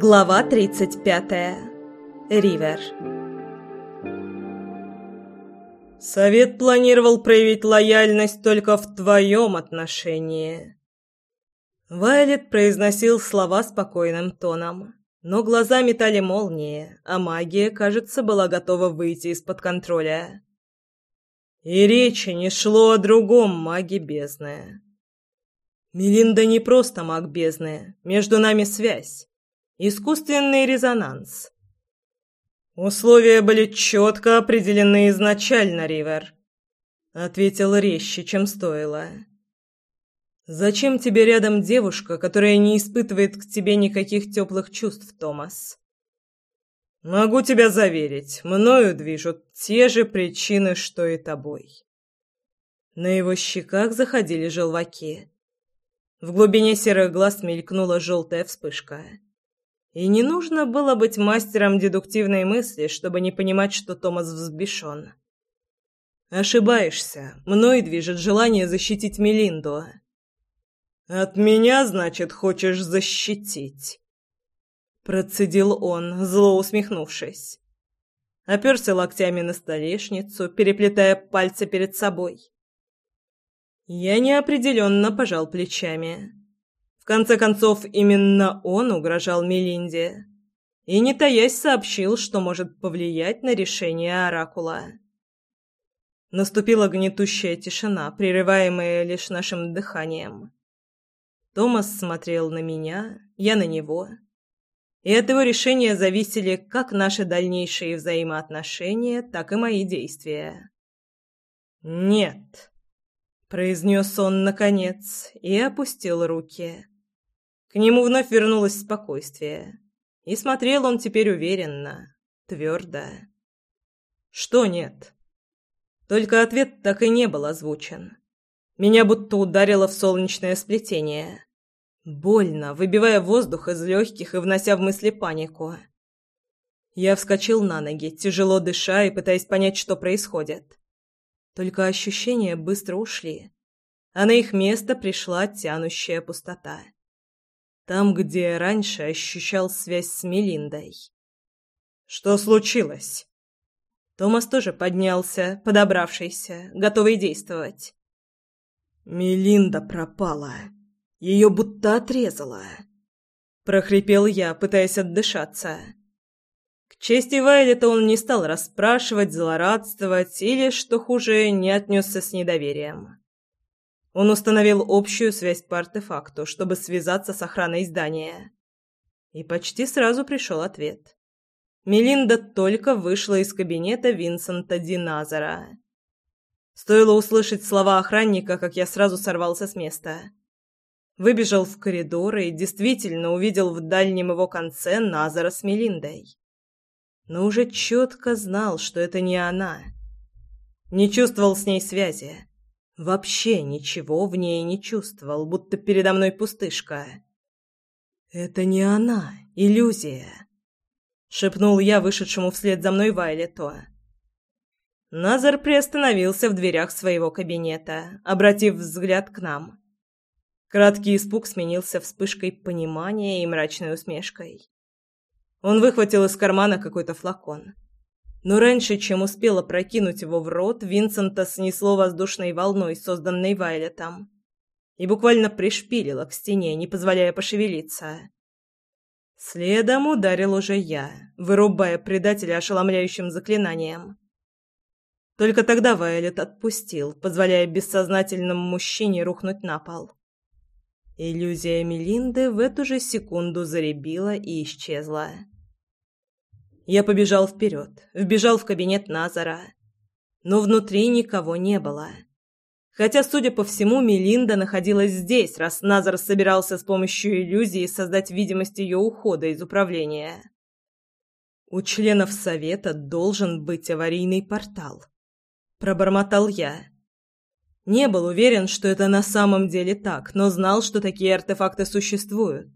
Глава 35. Ривер. Совет планировал проявить лояльность только в твоем отношении. Вайлет произносил слова спокойным тоном, но глаза метали молнии, а магия, кажется, была готова выйти из-под контроля. И речи не шло о другом маге бездны. Мелинда не просто маг бездны, между нами связь. Искусственный резонанс. Условия были четко определены изначально, Ривер. Ответил резче, чем стоило. Зачем тебе рядом девушка, которая не испытывает к тебе никаких теплых чувств, Томас? Могу тебя заверить, мною движут те же причины, что и тобой. На его щеках заходили желваки. В глубине серых глаз мелькнула желтая вспышка. И не нужно было быть мастером дедуктивной мысли, чтобы не понимать, что Томас взбешен. «Ошибаешься. Мной движет желание защитить Мелинду». «От меня, значит, хочешь защитить?» Процедил он, зло усмехнувшись. Оперся локтями на столешницу, переплетая пальцы перед собой. Я неопределенно пожал плечами конце концов, именно он угрожал Мелинде и, не таясь, сообщил, что может повлиять на решение Оракула. Наступила гнетущая тишина, прерываемая лишь нашим дыханием. Томас смотрел на меня, я на него. И от его решения зависели как наши дальнейшие взаимоотношения, так и мои действия. «Нет», — произнес он наконец и опустил руки. К нему вновь вернулось спокойствие. И смотрел он теперь уверенно, твердо. Что нет? Только ответ так и не был озвучен. Меня будто ударило в солнечное сплетение. Больно, выбивая воздух из легких и внося в мысли панику. Я вскочил на ноги, тяжело дыша и пытаясь понять, что происходит. Только ощущения быстро ушли, а на их место пришла тянущая пустота. Там, где раньше ощущал связь с Мелиндой. «Что случилось?» Томас тоже поднялся, подобравшийся, готовый действовать. «Мелинда пропала. Ее будто отрезала». Прохрипел я, пытаясь отдышаться. К чести Вайлета он не стал расспрашивать, злорадствовать или, что хуже, не отнесся с недоверием. Он установил общую связь по артефакту, чтобы связаться с охраной здания. И почти сразу пришел ответ. Мелинда только вышла из кабинета Винсента Диназера. Стоило услышать слова охранника, как я сразу сорвался с места. Выбежал в коридор и действительно увидел в дальнем его конце Назара с Мелиндой. Но уже четко знал, что это не она. Не чувствовал с ней связи. Вообще ничего в ней не чувствовал, будто передо мной пустышка. «Это не она, иллюзия», — шепнул я вышедшему вслед за мной Вайлету. Назар приостановился в дверях своего кабинета, обратив взгляд к нам. Краткий испуг сменился вспышкой понимания и мрачной усмешкой. Он выхватил из кармана какой-то флакон — но раньше, чем успела прокинуть его в рот, Винсента снесло воздушной волной, созданной Вайлетом, и буквально пришпилило к стене, не позволяя пошевелиться. Следом ударил уже я, вырубая предателя ошеломляющим заклинанием. Только тогда Вайлет отпустил, позволяя бессознательному мужчине рухнуть на пол. Иллюзия Мелинды в эту же секунду заребила и исчезла. Я побежал вперед, вбежал в кабинет Назара. Но внутри никого не было. Хотя, судя по всему, Мелинда находилась здесь, раз Назар собирался с помощью иллюзии создать видимость ее ухода из управления. У членов совета должен быть аварийный портал. Пробормотал я. Не был уверен, что это на самом деле так, но знал, что такие артефакты существуют.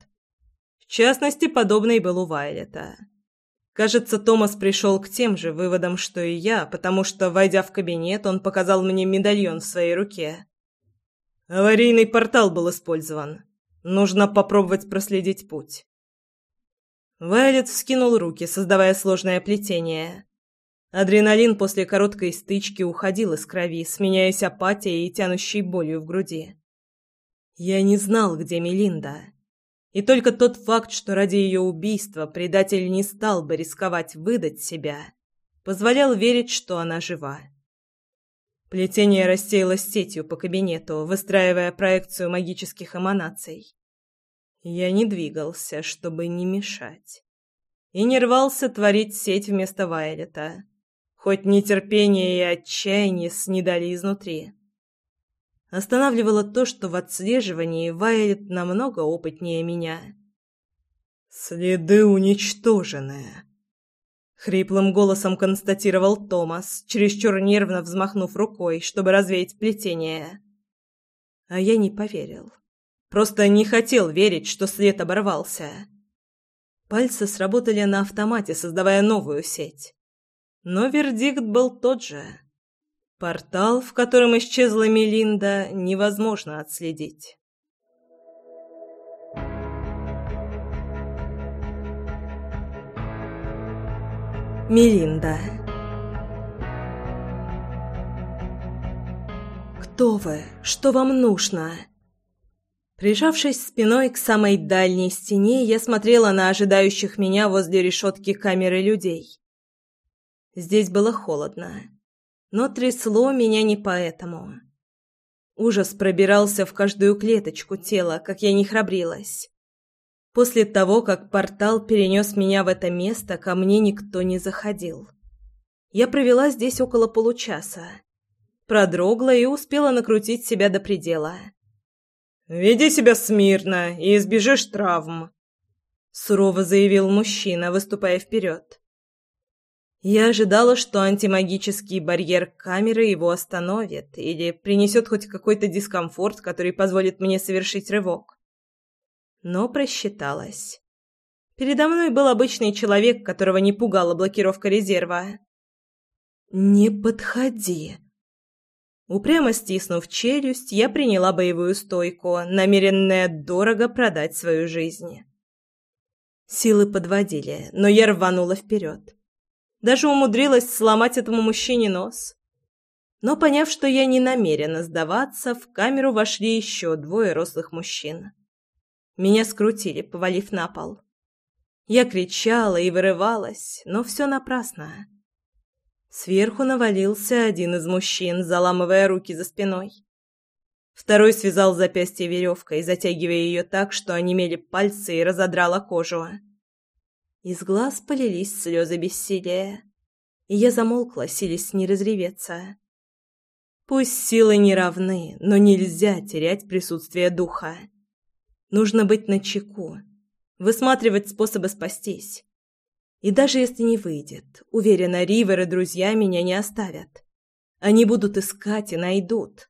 В частности, подобный был у Вайлета. Кажется, Томас пришел к тем же выводам, что и я, потому что, войдя в кабинет, он показал мне медальон в своей руке. Аварийный портал был использован. Нужно попробовать проследить путь. Вайлет вскинул руки, создавая сложное плетение. Адреналин после короткой стычки уходил из крови, сменяясь апатией и тянущей болью в груди. Я не знал, где Мелинда. И только тот факт, что ради ее убийства предатель не стал бы рисковать выдать себя, позволял верить, что она жива. Плетение рассеялось сетью по кабинету, выстраивая проекцию магических эманаций. Я не двигался, чтобы не мешать. И не рвался творить сеть вместо Вайлета. Хоть нетерпение и отчаяние снедали изнутри. Останавливало то, что в отслеживании Вайлет намного опытнее меня. «Следы уничтожены», — хриплым голосом констатировал Томас, чересчур нервно взмахнув рукой, чтобы развеять плетение. А я не поверил. Просто не хотел верить, что след оборвался. Пальцы сработали на автомате, создавая новую сеть. Но вердикт был тот же. Портал, в котором исчезла Мелинда, невозможно отследить. Мелинда «Кто вы? Что вам нужно?» Прижавшись спиной к самой дальней стене, я смотрела на ожидающих меня возле решетки камеры людей. Здесь было холодно, но трясло меня не поэтому. Ужас пробирался в каждую клеточку тела, как я не храбрилась. После того, как портал перенес меня в это место, ко мне никто не заходил. Я провела здесь около получаса. Продрогла и успела накрутить себя до предела. «Веди себя смирно и избежишь травм», — сурово заявил мужчина, выступая вперед. Я ожидала, что антимагический барьер камеры его остановит или принесет хоть какой-то дискомфорт, который позволит мне совершить рывок. Но просчиталась. Передо мной был обычный человек, которого не пугала блокировка резерва. «Не подходи», Упрямо стиснув челюсть, я приняла боевую стойку, намеренная дорого продать свою жизнь. Силы подводили, но я рванула вперед. Даже умудрилась сломать этому мужчине нос. Но, поняв, что я не намерена сдаваться, в камеру вошли еще двое рослых мужчин. Меня скрутили, повалив на пол. Я кричала и вырывалась, но все напрасно. Сверху навалился один из мужчин, заламывая руки за спиной. Второй связал запястье веревкой, затягивая ее так, что онемели пальцы и разодрала кожу. Из глаз полились слезы бессилия, и я замолкла, силясь не разреветься. Пусть силы не равны, но нельзя терять присутствие духа. Нужно быть начеку, высматривать способы спастись. И даже если не выйдет, уверена, Ривер и друзья меня не оставят. Они будут искать и найдут.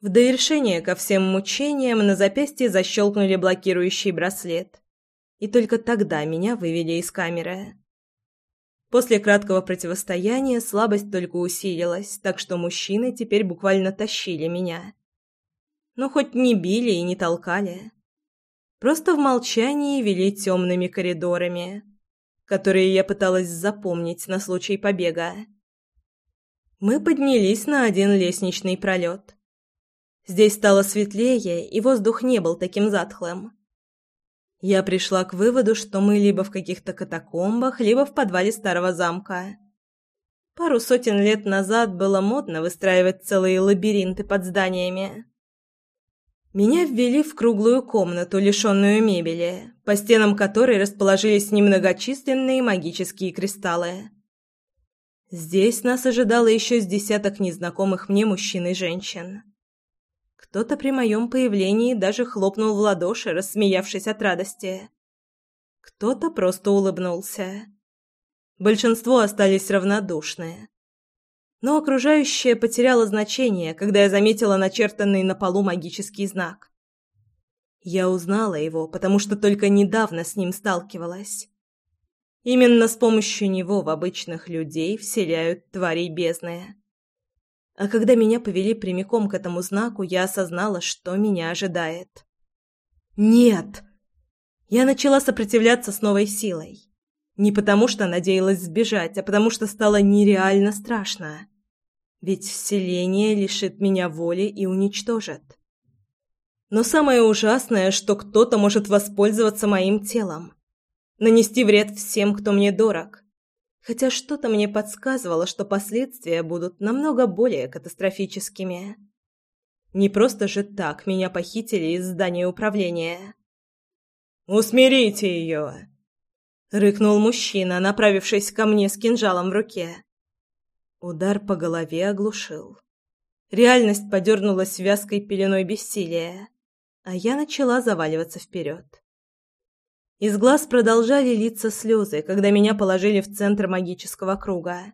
В довершение ко всем мучениям на запястье защелкнули блокирующий браслет. И только тогда меня вывели из камеры. После краткого противостояния слабость только усилилась, так что мужчины теперь буквально тащили меня. Но хоть не били и не толкали. Просто в молчании вели темными коридорами которые я пыталась запомнить на случай побега. Мы поднялись на один лестничный пролет. Здесь стало светлее, и воздух не был таким затхлым. Я пришла к выводу, что мы либо в каких-то катакомбах, либо в подвале старого замка. Пару сотен лет назад было модно выстраивать целые лабиринты под зданиями. Меня ввели в круглую комнату, лишенную мебели, по стенам которой расположились немногочисленные магические кристаллы. Здесь нас ожидало еще с десяток незнакомых мне мужчин и женщин. Кто-то при моем появлении даже хлопнул в ладоши, рассмеявшись от радости. Кто-то просто улыбнулся. Большинство остались равнодушны но окружающее потеряло значение, когда я заметила начертанный на полу магический знак. Я узнала его, потому что только недавно с ним сталкивалась. Именно с помощью него в обычных людей вселяют тварей бездны. А когда меня повели прямиком к этому знаку, я осознала, что меня ожидает. «Нет!» Я начала сопротивляться с новой силой. Не потому что надеялась сбежать, а потому что стало нереально страшно. Ведь вселение лишит меня воли и уничтожит. Но самое ужасное, что кто-то может воспользоваться моим телом. Нанести вред всем, кто мне дорог. Хотя что-то мне подсказывало, что последствия будут намного более катастрофическими. Не просто же так меня похитили из здания управления. «Усмирите ее!» — рыкнул мужчина, направившись ко мне с кинжалом в руке. Удар по голове оглушил. Реальность подернулась вязкой пеленой бессилия, а я начала заваливаться вперед. Из глаз продолжали литься слезы, когда меня положили в центр магического круга.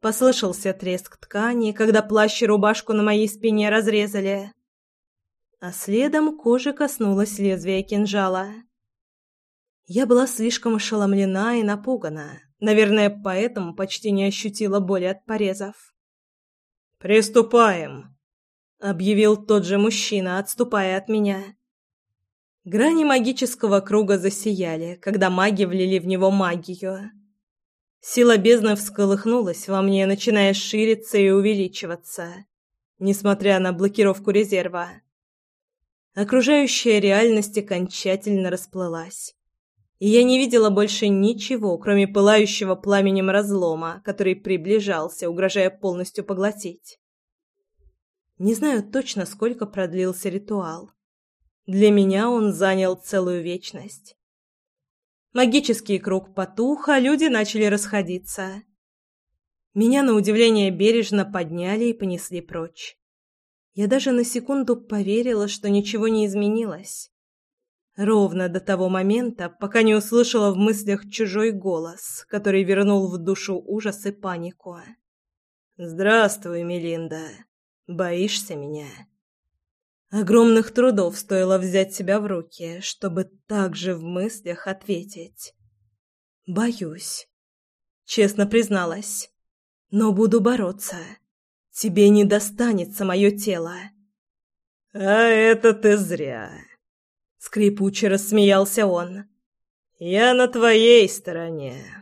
Послышался треск ткани, когда плащ и рубашку на моей спине разрезали. А следом кожи коснулось лезвия кинжала. Я была слишком ошеломлена и напугана. Наверное, поэтому почти не ощутила боли от порезов. «Приступаем!» — объявил тот же мужчина, отступая от меня. Грани магического круга засияли, когда маги влили в него магию. Сила бездны всколыхнулась во мне, начиная шириться и увеличиваться, несмотря на блокировку резерва. Окружающая реальность окончательно расплылась, и я не видела больше ничего, кроме пылающего пламенем разлома, который приближался, угрожая полностью поглотить. Не знаю точно, сколько продлился ритуал. Для меня он занял целую вечность. Магический круг потух, а люди начали расходиться. Меня, на удивление, бережно подняли и понесли прочь. Я даже на секунду поверила, что ничего не изменилось. Ровно до того момента, пока не услышала в мыслях чужой голос, который вернул в душу ужас и панику. «Здравствуй, Мелинда. Боишься меня?» Огромных трудов стоило взять себя в руки, чтобы так же в мыслях ответить. «Боюсь», — честно призналась. «Но буду бороться. Тебе не достанется мое тело». «А это ты зря», — скрипуче рассмеялся он. «Я на твоей стороне».